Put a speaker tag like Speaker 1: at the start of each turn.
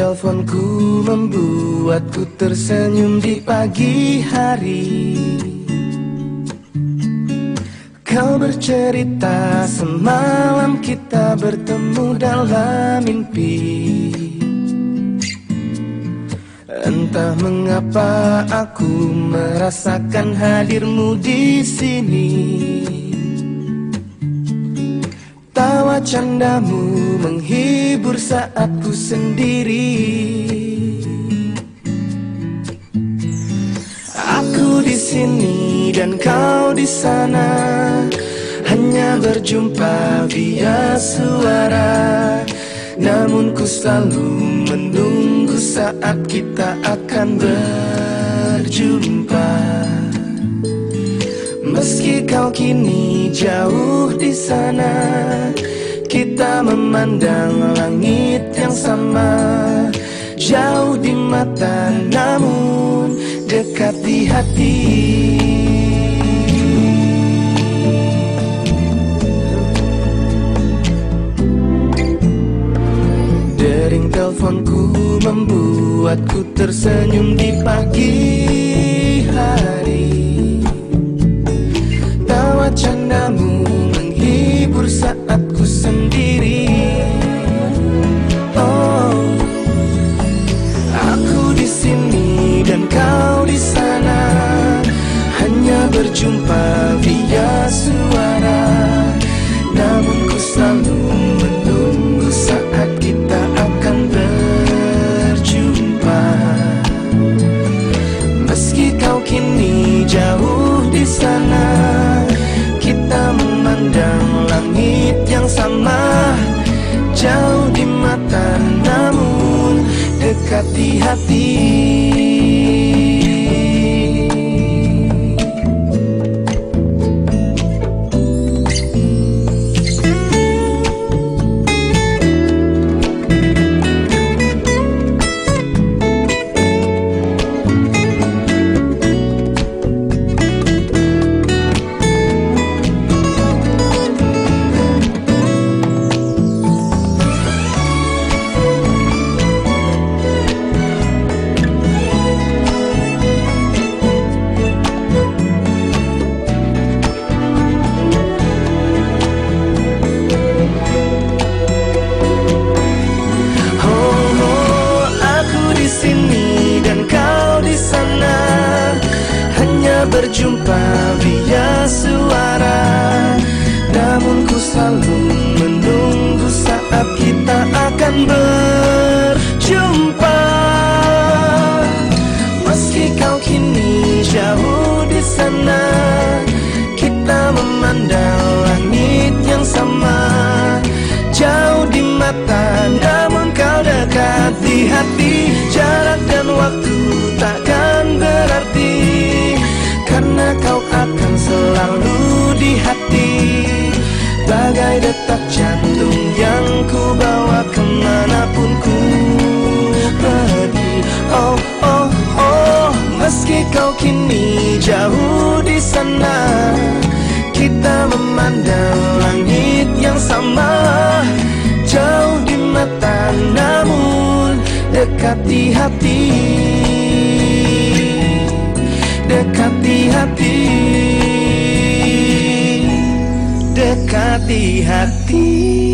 Speaker 1: teleponku membuatku tersenyum di pagi hari. Kau bercerita semalam kita bertemu dalam mimpi. Entah mengapa aku merasakan hadirmu di sini. Tawa candamu menghibur saat ku sendiri. Aku di sini dan kau di sana. Hanya berjumpa via suara. Namun ku selalu menunggu saat kita akan berjumpa. Meski kau kini jauh di sana Kita memandang langit yang sama. Jauh di mata namun dekat di hati. Dering teleponku membuatku tersenyum di pagi hari. Tawa candamu menghibur saat ku sendiri. Oh, aku di sini dan kau di sana. Hanya berjumpa via suara. Namun ku selalu menunggu saat kita akan berjumpa. Meski kau kini jauh di sana Kita memandang langit yang sama Jauh di mata namun dekat di hati berjumpa via suara. Namun ku selalu menunggu saat kita akan berjumpa. Meski kau kini jauh di sana Kita memandang langit yang sama. Jauh di mata namun kau dekat di hati detak jantung yang ku bawa ke mana pun ku pergi. Oh, oh, oh Meski kau kini jauh di sana Kita memandang langit yang sama Jauh di mata namun dekat di hati. Dekat di hati Dekat di hati